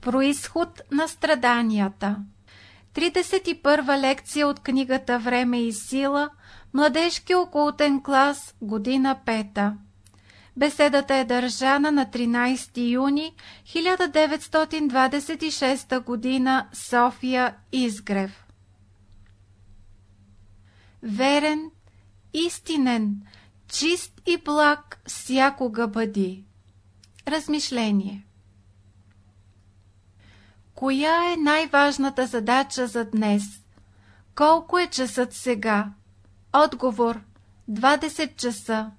Происход на страданията. 31 лекция от книгата Време и сила. Младежки окултен клас, година пета. Беседата е държана на 13 юни 1926 година София Изгрев. Верен, истинен, чист и благ всякога бъди. Размишление Коя е най-важната задача за днес? Колко е часът сега? Отговор 20 часа.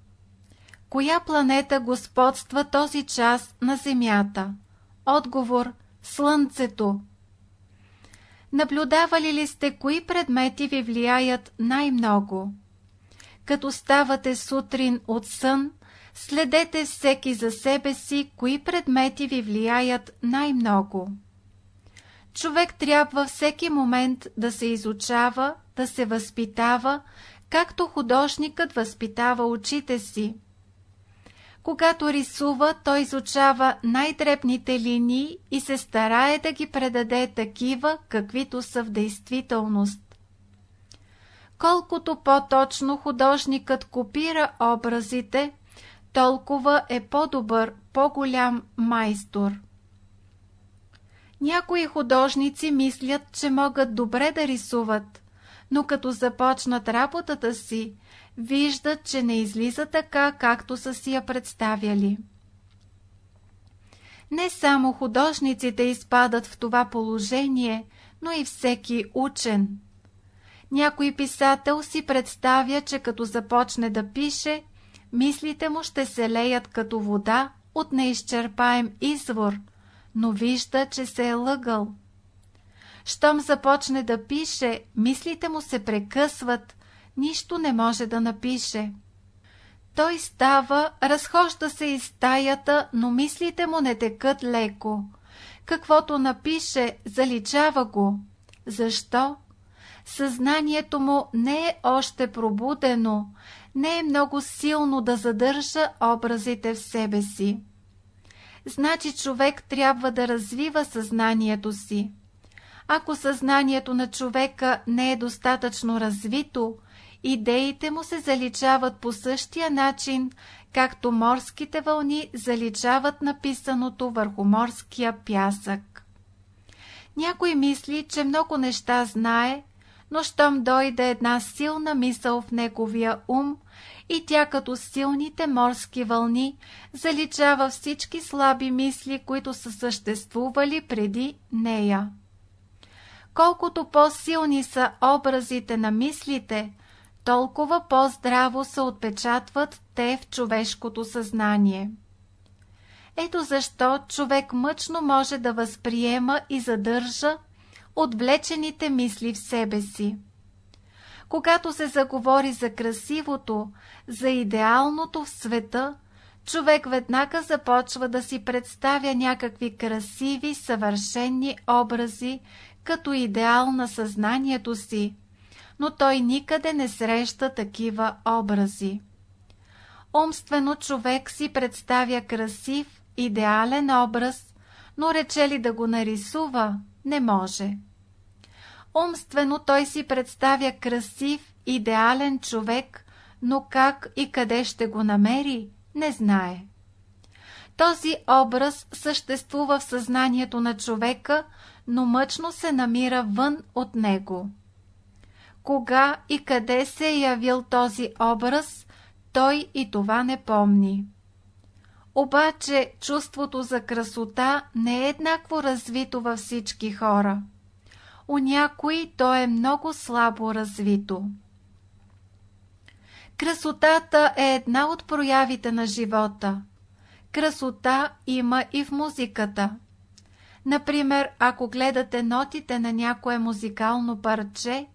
Коя планета господства този час на Земята? Отговор Слънцето. Наблюдавали ли сте кои предмети ви влияят най-много? Като ставате сутрин от сън, следете всеки за себе си, кои предмети ви влияят най-много. Човек трябва всеки момент да се изучава, да се възпитава, както художникът възпитава очите си. Когато рисува, той изучава най-дребните линии и се старае да ги предаде такива, каквито са в действителност. Колкото по-точно художникът копира образите, толкова е по-добър, по-голям майстор. Някои художници мислят, че могат добре да рисуват, но като започнат работата си, виждат, че не излиза така, както са си я представяли. Не само художниците изпадат в това положение, но и всеки учен. Някой писател си представя, че като започне да пише, мислите му ще се леят като вода от неизчерпаем извор – но вижда, че се е лъгал. Щом започне да пише, мислите му се прекъсват, нищо не може да напише. Той става, разхожда се из стаята, но мислите му не текат леко. Каквото напише, заличава го. Защо? Съзнанието му не е още пробудено, не е много силно да задържа образите в себе си значи човек трябва да развива съзнанието си. Ако съзнанието на човека не е достатъчно развито, идеите му се заличават по същия начин, както морските вълни заличават написаното върху морския пясък. Някой мисли, че много неща знае, но щом дойде една силна мисъл в неговия ум и тя като силните морски вълни заличава всички слаби мисли, които са съществували преди нея. Колкото по-силни са образите на мислите, толкова по-здраво се отпечатват те в човешкото съзнание. Ето защо човек мъчно може да възприема и задържа отвлечените мисли в себе си. Когато се заговори за красивото, за идеалното в света, човек веднага започва да си представя някакви красиви, съвършенни образи като идеал на съзнанието си, но той никъде не среща такива образи. Умствено човек си представя красив, идеален образ, но рече ли да го нарисува, не може. Умствено той си представя красив, идеален човек, но как и къде ще го намери, не знае. Този образ съществува в съзнанието на човека, но мъчно се намира вън от него. Кога и къде се е явил този образ, той и това не помни. Обаче чувството за красота не е еднакво развито във всички хора у някои то е много слабо развито. Красотата е една от проявите на живота. Красота има и в музиката. Например, ако гледате нотите на някое музикално парче,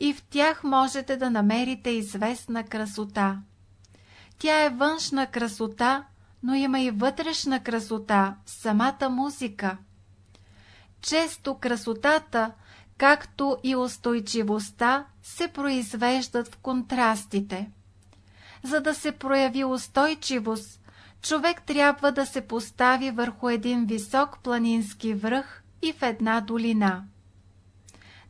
и в тях можете да намерите известна красота. Тя е външна красота, но има и вътрешна красота в самата музика. Често красотата както и устойчивостта се произвеждат в контрастите. За да се прояви устойчивост, човек трябва да се постави върху един висок планински връх и в една долина.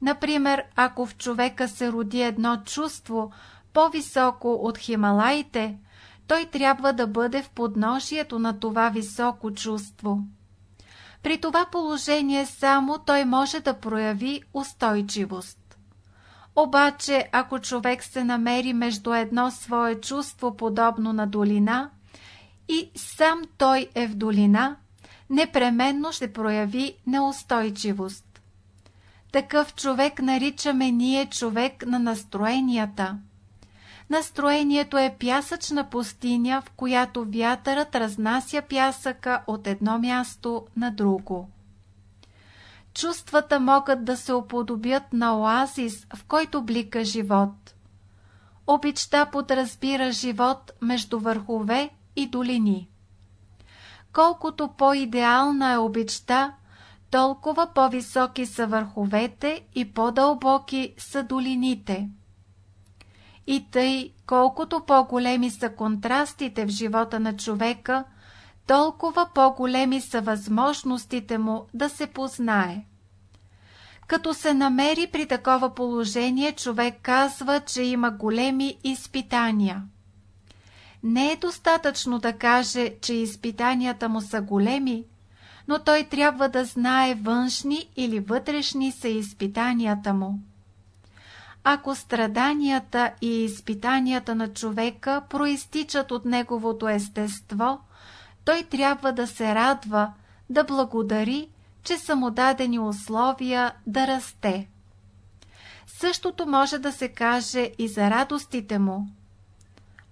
Например, ако в човека се роди едно чувство по-високо от Хималаите, той трябва да бъде в подножието на това високо чувство. При това положение само той може да прояви устойчивост. Обаче, ако човек се намери между едно свое чувство подобно на долина и сам той е в долина, непременно ще прояви неустойчивост. Такъв човек наричаме ние човек на настроенията. Настроението е пясъчна пустиня, в която вятърът разнася пясъка от едно място на друго. Чувствата могат да се оподобят на оазис, в който блика живот. Обичта подразбира живот между върхове и долини. Колкото по-идеална е обичта, толкова по-високи са върховете и по-дълбоки са долините. И тъй, колкото по-големи са контрастите в живота на човека, толкова по-големи са възможностите му да се познае. Като се намери при такова положение, човек казва, че има големи изпитания. Не е достатъчно да каже, че изпитанията му са големи, но той трябва да знае външни или вътрешни са изпитанията му. Ако страданията и изпитанията на човека проистичат от неговото естество, той трябва да се радва, да благодари, че са му дадени условия да расте. Същото може да се каже и за радостите му.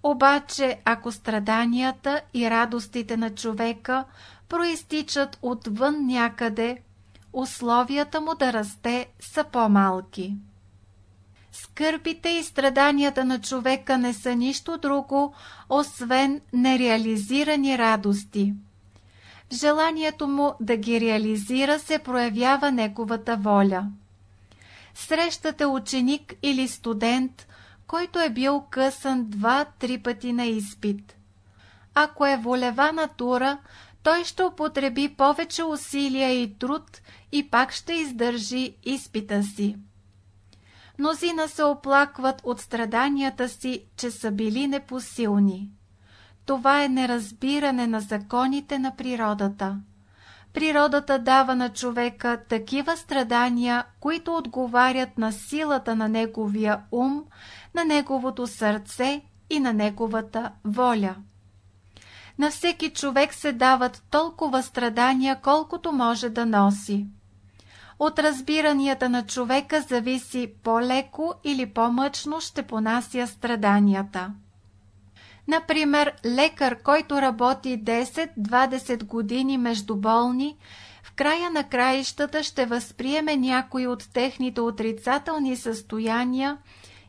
Обаче, ако страданията и радостите на човека проистичат отвън някъде, условията му да расте са по-малки. Скърбите и страданията на човека не са нищо друго, освен нереализирани радости. В желанието му да ги реализира се проявява неговата воля. Срещате ученик или студент, който е бил късан два-три пъти на изпит. Ако е волева натура, той ще употреби повече усилия и труд и пак ще издържи изпита си. Мнозина се оплакват от страданията си, че са били непосилни. Това е неразбиране на законите на природата. Природата дава на човека такива страдания, които отговарят на силата на неговия ум, на неговото сърце и на неговата воля. На всеки човек се дават толкова страдания, колкото може да носи. От разбиранията на човека зависи по-леко или по-мъчно ще понася страданията. Например, лекар, който работи 10-20 години между болни, в края на краищата ще възприеме някои от техните отрицателни състояния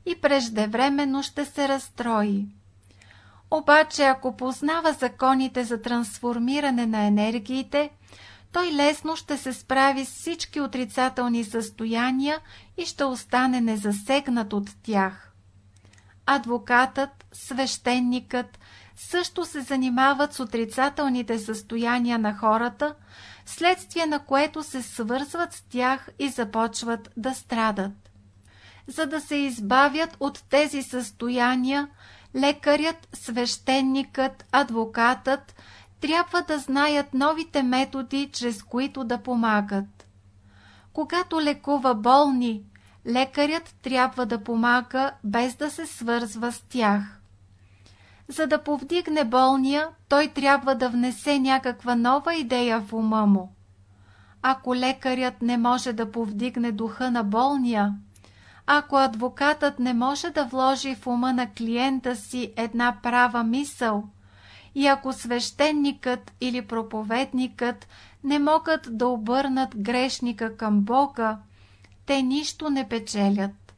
и преждевременно ще се разстрои. Обаче, ако познава законите за трансформиране на енергиите, той лесно ще се справи с всички отрицателни състояния и ще остане незасегнат от тях. Адвокатът, свещеникът също се занимават с отрицателните състояния на хората, следствие на което се свързват с тях и започват да страдат. За да се избавят от тези състояния, лекарят, свещеникът, адвокатът трябва да знаят новите методи, чрез които да помагат. Когато лекува болни, лекарят трябва да помага, без да се свързва с тях. За да повдигне болния, той трябва да внесе някаква нова идея в ума му. Ако лекарят не може да повдигне духа на болния, ако адвокатът не може да вложи в ума на клиента си една права мисъл, и ако свещеникът или проповедникът не могат да обърнат грешника към Бога, те нищо не печелят.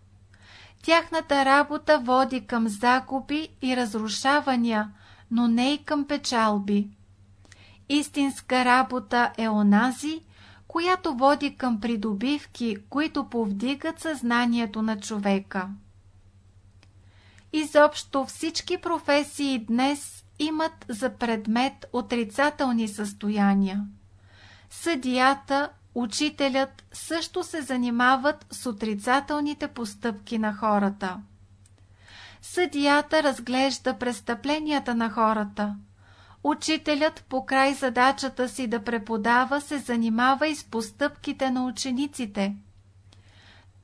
Тяхната работа води към закупи и разрушавания, но не и към печалби. Истинска работа е онази, която води към придобивки, които повдигат съзнанието на човека. Изобщо всички професии днес имат за предмет отрицателни състояния. Съдията, учителят също се занимават с отрицателните постъпки на хората. Съдията разглежда престъпленията на хората. Учителят по край задачата си да преподава се занимава и с постъпките на учениците.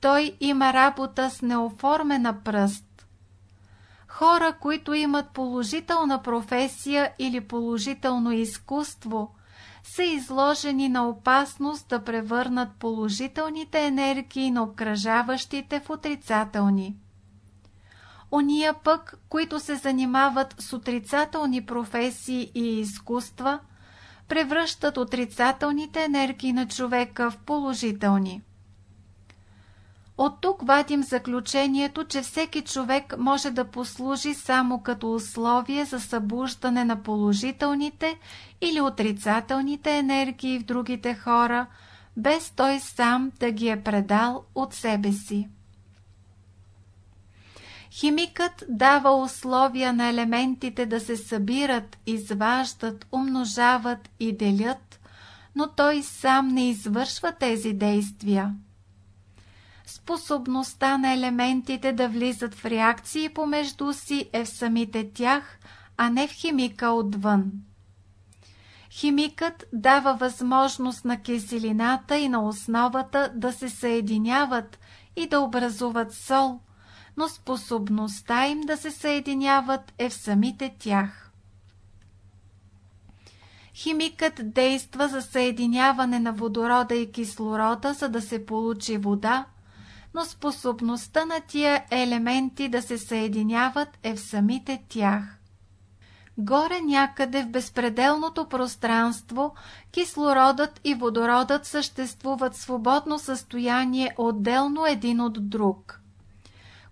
Той има работа с неоформена пръст. Хора, които имат положителна професия или положително изкуство, са изложени на опасност да превърнат положителните енергии на обкръжаващите в отрицателни. Ония пък, които се занимават с отрицателни професии и изкуства, превръщат отрицателните енергии на човека в положителни. От тук вадим заключението, че всеки човек може да послужи само като условие за събуждане на положителните или отрицателните енергии в другите хора, без той сам да ги е предал от себе си. Химикът дава условия на елементите да се събират, изваждат, умножават и делят, но той сам не извършва тези действия. Способността на елементите да влизат в реакции помежду си е в самите тях, а не в химика отвън. Химикът дава възможност на киселината и на основата да се съединяват и да образуват сол – но способността им да се съединяват е в самите тях. Химикът действа за съединяване на водорода и кислорода, за да се получи вода, но способността на тия елементи да се съединяват е в самите тях. Горе някъде в безпределното пространство кислородът и водородът съществуват свободно състояние отделно един от друг.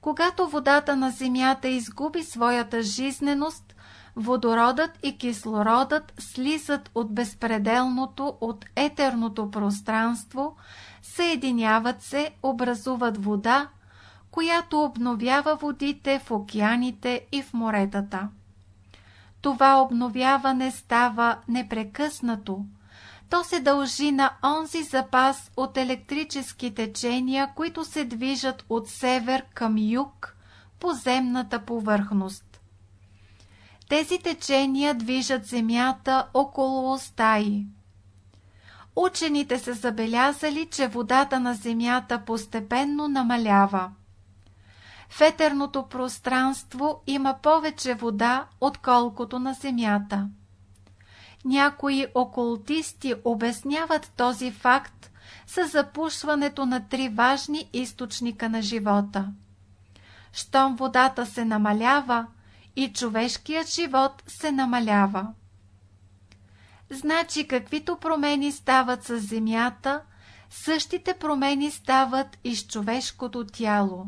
Когато водата на Земята изгуби своята жизненост, водородът и кислородът слизат от безпределното, от етерното пространство, съединяват се, образуват вода, която обновява водите в океаните и в моретата. Това обновяване става непрекъснато – то се дължи на онзи запас от електрически течения, които се движат от север към юг по земната повърхност. Тези течения движат Земята около стаи. Учените са забелязали, че водата на Земята постепенно намалява. В етерното пространство има повече вода, отколкото на Земята. Някои окултисти обясняват този факт с запушването на три важни източника на живота. Щом водата се намалява, и човешкият живот се намалява. Значи каквито промени стават с земята, същите промени стават и с човешкото тяло.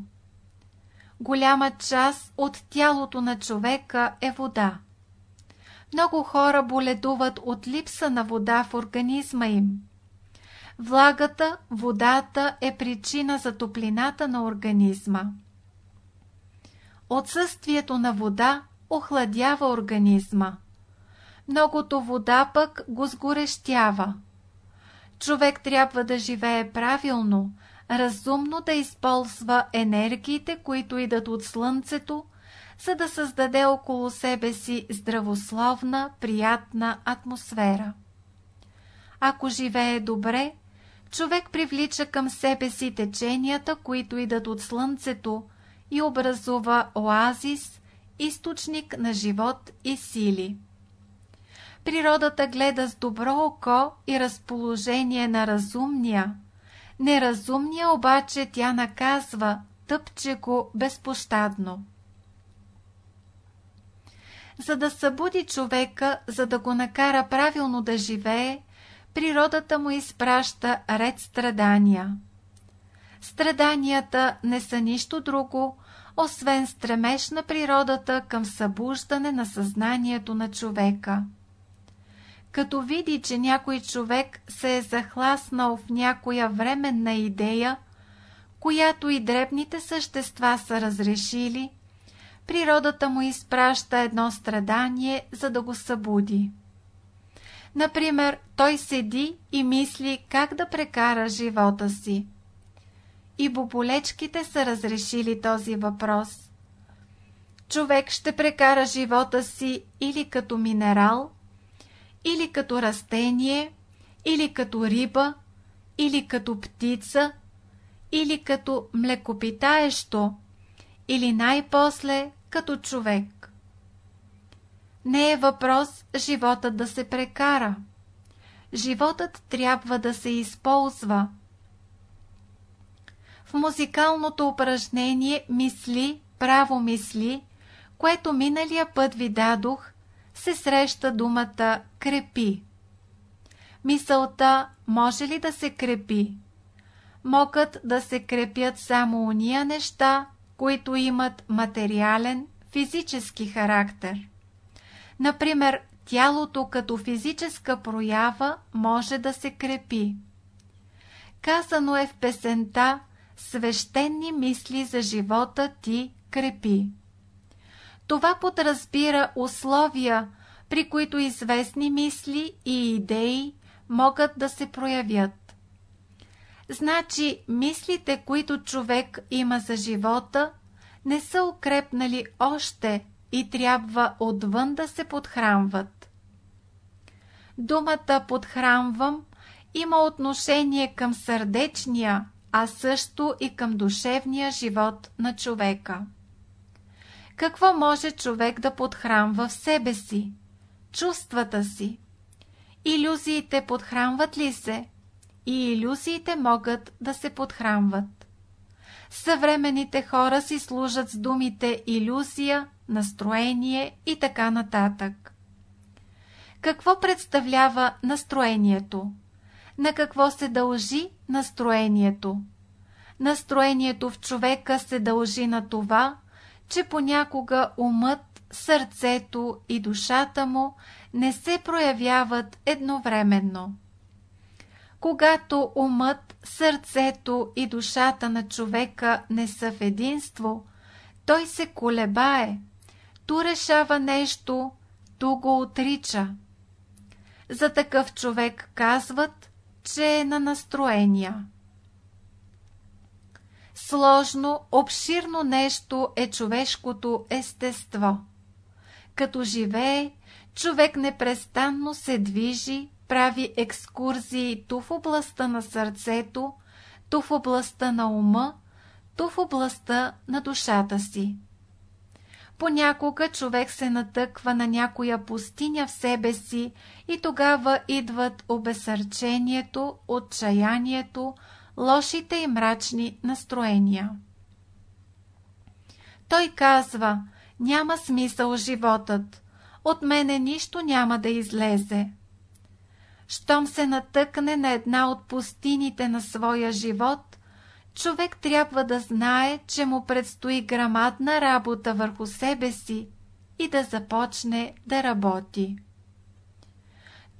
Голяма част от тялото на човека е вода. Много хора боледуват от липса на вода в организма им. Влагата, водата е причина за топлината на организма. Отсъствието на вода охладява организма. Многото вода пък го сгорещява. Човек трябва да живее правилно, разумно да използва енергиите, които идат от слънцето, за да създаде около себе си здравословна, приятна атмосфера. Ако живее добре, човек привлича към себе си теченията, които идат от слънцето и образува оазис, източник на живот и сили. Природата гледа с добро око и разположение на разумния. Неразумния обаче тя наказва, тъпче го безпощадно за да събуди човека, за да го накара правилно да живее, природата му изпраща ред страдания. Страданията не са нищо друго, освен стремеж на природата към събуждане на съзнанието на човека. Като види, че някой човек се е захласнал в някоя временна идея, която и дребните същества са разрешили – природата му изпраща едно страдание, за да го събуди. Например, той седи и мисли как да прекара живота си. И боболечките са разрешили този въпрос. Човек ще прекара живота си или като минерал, или като растение, или като риба, или като птица, или като млекопитаещо, или най-после като човек. Не е въпрос животът да се прекара. Животът трябва да се използва. В музикалното упражнение мисли, право мисли, което миналия път ви дадох, се среща думата крепи. Мисълта може ли да се крепи? Могат да се крепят само уния неща, които имат материален, физически характер. Например, тялото като физическа проява може да се крепи. Казано е в песента «Свещени мисли за живота ти крепи». Това подразбира условия, при които известни мисли и идеи могат да се проявят. Значи, мислите, които човек има за живота, не са укрепнали още и трябва отвън да се подхранват. Думата подхранвам има отношение към сърдечния, а също и към душевния живот на човека. Какво може човек да подхранва в себе си? Чувствата си. Иллюзиите подхранват ли се? И иллюзиите могат да се подхранват. Съвременните хора си служат с думите иллюзия, настроение и така нататък. Какво представлява настроението? На какво се дължи настроението? Настроението в човека се дължи на това, че понякога умът, сърцето и душата му не се проявяват едновременно. Когато умът, сърцето и душата на човека не са в единство, той се колебае, ту решава нещо, ту го отрича. За такъв човек казват, че е на настроения. Сложно, обширно нещо е човешкото естество. Като живее, човек непрестанно се движи, прави екскурзии ту в областта на сърцето, ту в областта на ума, ту в областта на душата си. Понякога човек се натъква на някоя пустиня в себе си и тогава идват обесърчението, отчаянието, лошите и мрачни настроения. Той казва, няма смисъл животът, от мене нищо няма да излезе. Щом се натъкне на една от пустините на своя живот, човек трябва да знае, че му предстои грамадна работа върху себе си и да започне да работи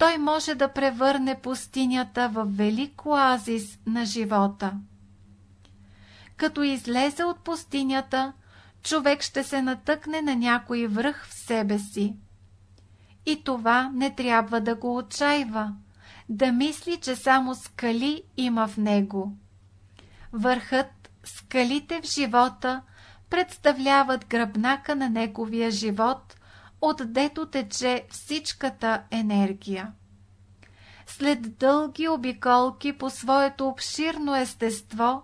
той може да превърне пустинята в велик оазис на живота. Като излезе от пустинята, човек ще се натъкне на някой връх в себе си. И това не трябва да го отчаива, да мисли, че само скали има в него. Върхът, скалите в живота представляват гръбнака на неговия живот – отдето тече всичката енергия. След дълги обиколки по своето обширно естество,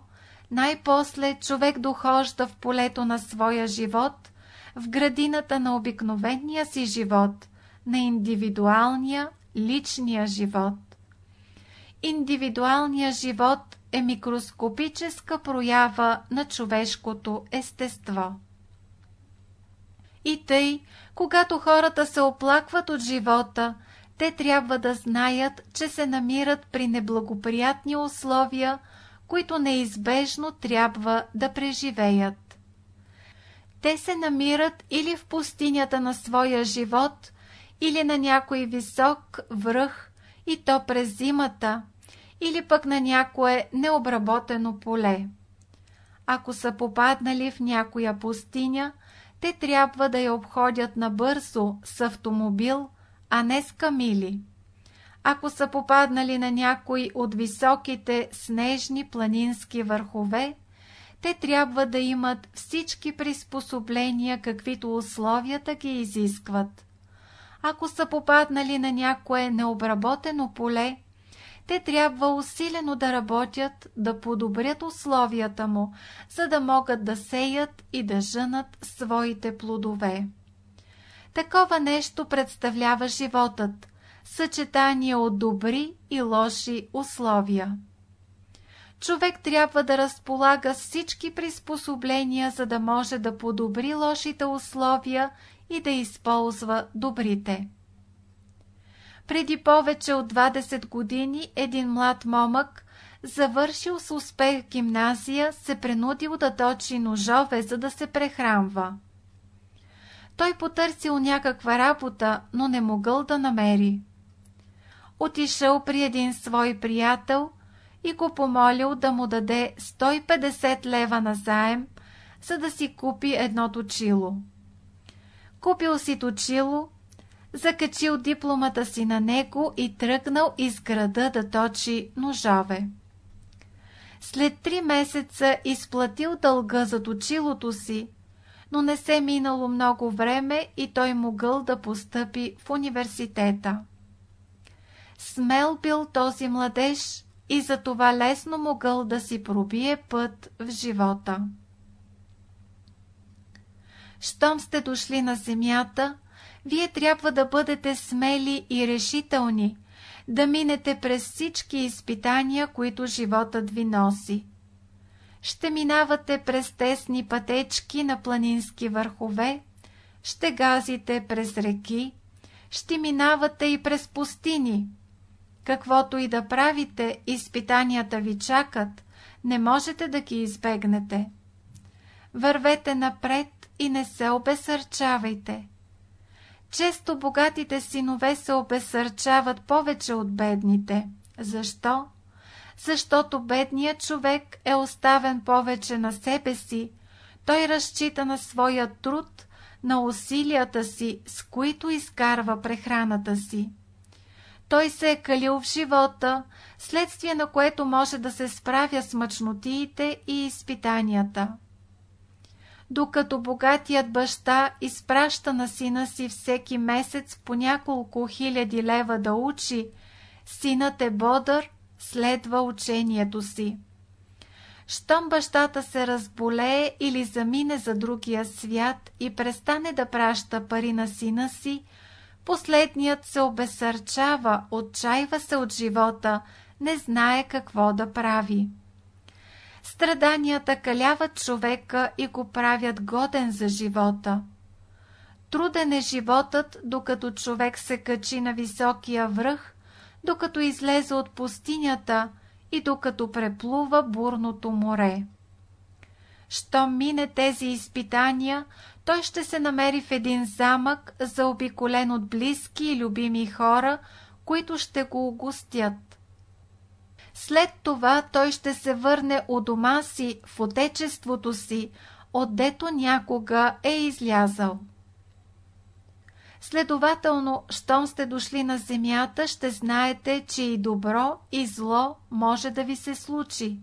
най-после човек дохожда в полето на своя живот, в градината на обикновения си живот, на индивидуалния, личния живот. Индивидуалният живот е микроскопическа проява на човешкото естество. И тъй, когато хората се оплакват от живота, те трябва да знаят, че се намират при неблагоприятни условия, които неизбежно трябва да преживеят. Те се намират или в пустинята на своя живот, или на някой висок връх, и то през зимата, или пък на някое необработено поле. Ако са попаднали в някоя пустиня, те трябва да я обходят набързо с автомобил, а не с камили. Ако са попаднали на някой от високите снежни планински върхове, те трябва да имат всички приспособления, каквито условията ги изискват. Ако са попаднали на някое необработено поле, те трябва усилено да работят, да подобрят условията му, за да могат да сеят и да жънат своите плодове. Такова нещо представлява животът, съчетание от добри и лоши условия. Човек трябва да разполага всички приспособления, за да може да подобри лошите условия и да използва добрите. Преди повече от 20 години един млад момък, завършил с успех гимназия, се принудил да точи ножове, за да се прехранва. Той потърсил някаква работа, но не могъл да намери. Отишъл при един свой приятел и го помолил да му даде 150 лева на заем, за да си купи едно точило. Купил си точило, закачил дипломата си на него и тръгнал из града да точи ножове. След три месеца изплатил дълга за точилото си, но не се минало много време и той могъл да постъпи в университета. Смел бил този младеж и за това лесно могъл да си пробие път в живота. Щом сте дошли на земята, вие трябва да бъдете смели и решителни, да минете през всички изпитания, които животът ви носи. Ще минавате през тесни пътечки на планински върхове, ще газите през реки, ще минавате и през пустини. Каквото и да правите, изпитанията ви чакат, не можете да ги избегнете. Вървете напред и не се обесърчавайте. Често богатите синове се обесърчават повече от бедните. Защо? Защото бедният човек е оставен повече на себе си. Той разчита на своя труд, на усилията си, с които изкарва прехраната си. Той се е калил в живота, следствие на което може да се справя с мъчнотиите и изпитанията докато богатият баща изпраща на сина си всеки месец по няколко хиляди лева да учи, синът е бодър, следва учението си. Щом бащата се разболее или замине за другия свят и престане да праща пари на сина си, последният се обесърчава, отчаива се от живота, не знае какво да прави. Страданията каляват човека и го правят годен за живота. Труден е животът, докато човек се качи на високия връх, докато излезе от пустинята и докато преплува бурното море. Щом мине тези изпитания, той ще се намери в един замък, заобиколен от близки и любими хора, които ще го огостят. След това той ще се върне у дома си, в отечеството си, отдето някога е излязал. Следователно, щом сте дошли на земята, ще знаете, че и добро, и зло може да ви се случи.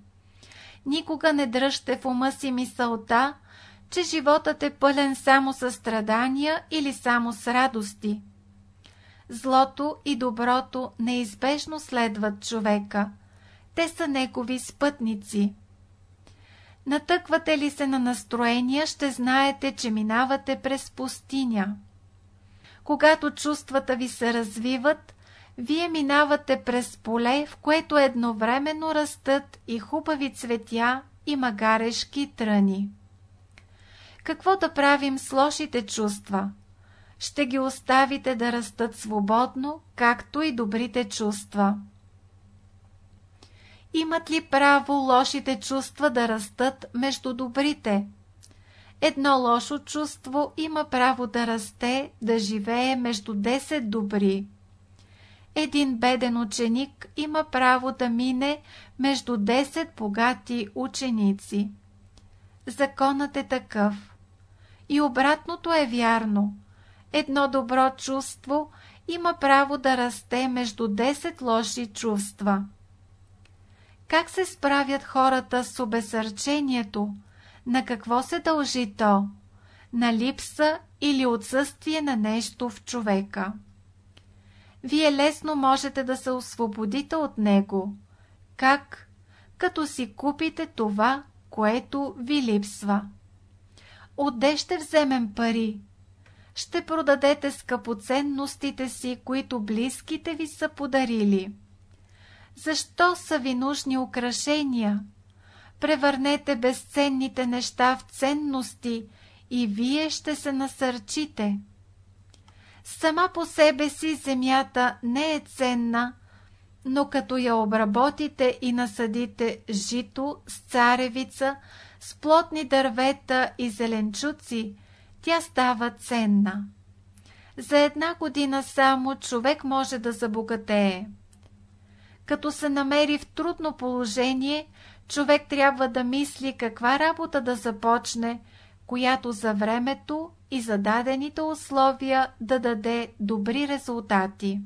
Никога не дръжте в ума си мисълта, че животът е пълен само с страдания или само с радости. Злото и доброто неизбежно следват човека – те са негови спътници. Натъквате ли се на настроения, ще знаете, че минавате през пустиня. Когато чувствата ви се развиват, вие минавате през поле, в което едновременно растат и хубави цветя и магарешки тръни. Какво да правим с лошите чувства? Ще ги оставите да растат свободно, както и добрите чувства. Имат ли право лошите чувства да растат между добрите? Едно лошо чувство има право да расте, да живее между 10 добри. Един беден ученик има право да мине между 10 богати ученици. Законът е такъв. И обратното е вярно. Едно добро чувство има право да расте между 10 лоши чувства. Как се справят хората с обесърчението? На какво се дължи то? На липса или отсъствие на нещо в човека. Вие лесно можете да се освободите от него. Как? Като си купите това, което ви липсва. Отде ще вземем пари? Ще продадете скъпоценностите си, които близките ви са подарили. Защо са ви нужни украшения? Превърнете безценните неща в ценности и вие ще се насърчите. Сама по себе си земята не е ценна, но като я обработите и насадите жито с царевица, с плотни дървета и зеленчуци, тя става ценна. За една година само човек може да забогатее. Като се намери в трудно положение, човек трябва да мисли каква работа да започне, която за времето и за дадените условия да даде добри резултати.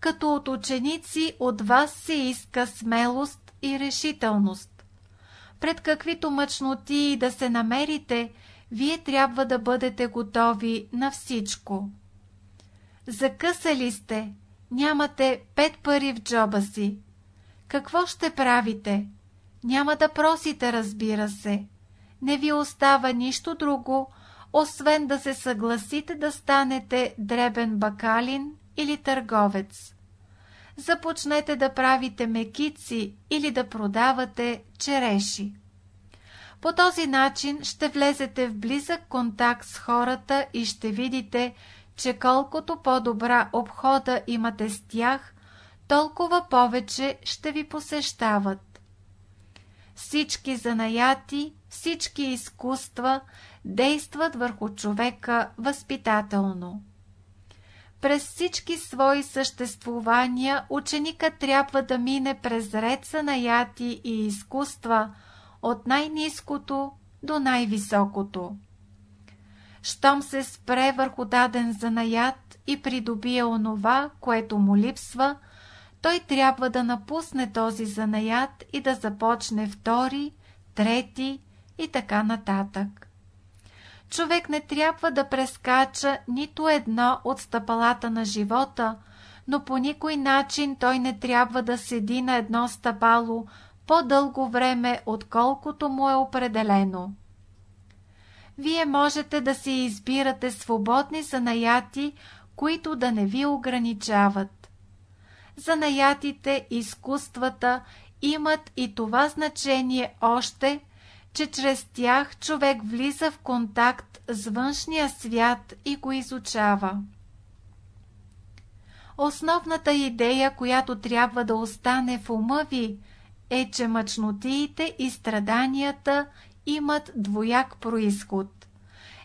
Като от ученици от вас се иска смелост и решителност. Пред каквито мъчноти да се намерите, вие трябва да бъдете готови на всичко. Закъсали сте, нямате пет пари в джоба си. Какво ще правите? Няма да просите, разбира се. Не ви остава нищо друго, освен да се съгласите да станете дребен бакалин или търговец. Започнете да правите мекици или да продавате череши. По този начин ще влезете в близък контакт с хората и ще видите, че колкото по-добра обхода имате с тях, толкова повече ще ви посещават. Всички занаяти, всички изкуства действат върху човека възпитателно. През всички свои съществувания ученика трябва да мине през ред занаяти и изкуства, от най-низкото до най-високото. Щом се спре върху даден занаят и придобие онова, което му липсва, той трябва да напусне този занаят и да започне втори, трети и така нататък. Човек не трябва да прескача нито едно от стъпалата на живота, но по никой начин той не трябва да седи на едно стъпало по-дълго време, отколкото му е определено. Вие можете да си избирате свободни занаяти, които да не ви ограничават. Занаятите, изкуствата имат и това значение още, че чрез тях човек влиза в контакт с външния свят и го изучава. Основната идея, която трябва да остане в ума ви, е, че мъчнотиите и страданията имат двояк происход.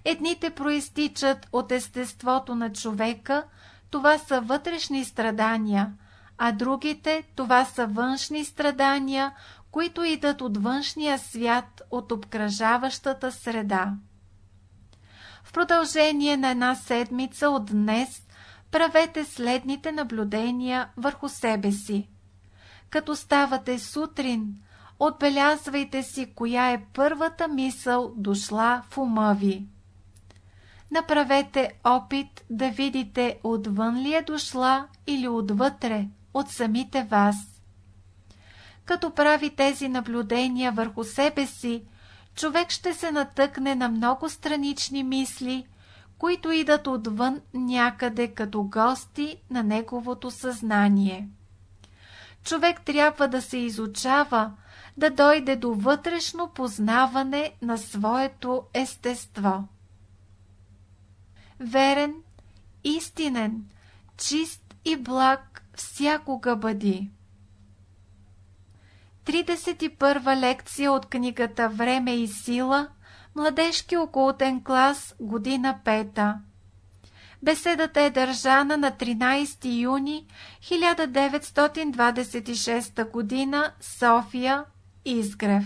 Едните проистичат от естеството на човека, това са вътрешни страдания, а другите това са външни страдания, които идат от външния свят, от обкръжаващата среда. В продължение на една седмица от днес правете следните наблюдения върху себе си. Като ставате сутрин, отбелязвайте си, коя е първата мисъл дошла в ума ви. Направете опит да видите отвън ли е дошла или отвътре, от самите вас. Като прави тези наблюдения върху себе си, човек ще се натъкне на много странични мисли, които идат отвън някъде като гости на неговото съзнание. Човек трябва да се изучава, да дойде до вътрешно познаване на своето естество. Верен, истинен, чист и благ всякога бъди. 31 лекция от книгата Време и сила, младежки окултен клас, година пета. Беседата е държана на 13 юни 1926 г. София, Изгрев.